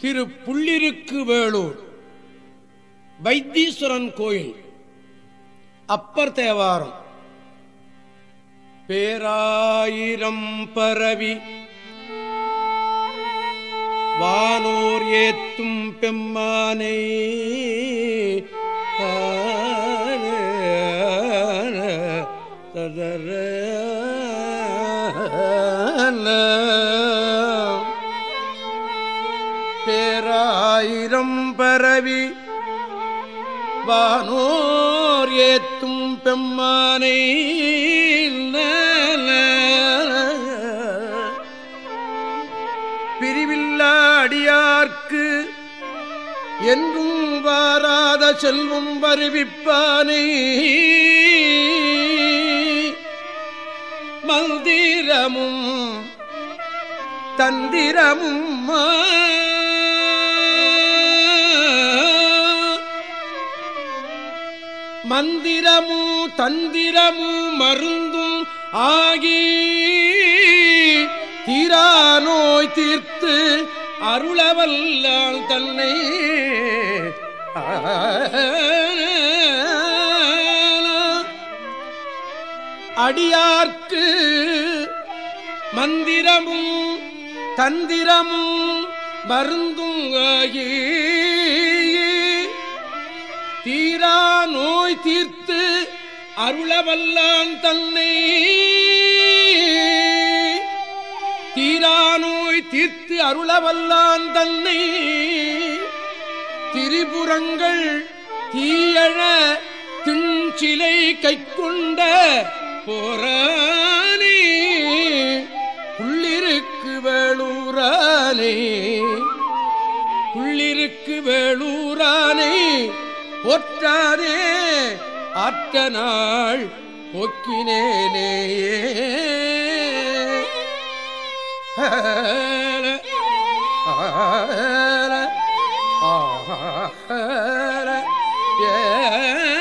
திரு புள்ளிருக்கு வேளூர் வைத்தீஸ்வரன் கோயில் அப்பர் தேவாரம். பேராயிரம் பரவி வானோர் ஏத்தும் பெம்மானை பேராயிரம் பரவி வானோர் ஏத்தும் பெம்மானை பிரிவில்லா அடியார்க்கு என்றும் வாராத செல்வம் வருவிப்பானை. மந்திரமும் தந்திரமும் மா மந்திரமும் தந்திரமும் மருந்தும் ஆகி தீரா நோய் தீர்த்து அருளவல்லால் தன்னை அடியார்க்கு மந்திரமும் தந்திரமும் மருந்தும் ஆகி தீர்த்து அருளவல்லான் தன்னை. தீரானோய் தீர்த்து அருளவல்லான் தன்னை. திரிபுரங்கள் தீயழ திண்சிலை கைக்கொண்ட போரானே. புள்ளிருக்கு வேளூரானே. புள்ளிருக்கு வேளூரானே. போற்றானே ஆற்ற நாள் போக்கினேனே ஹல, ஏ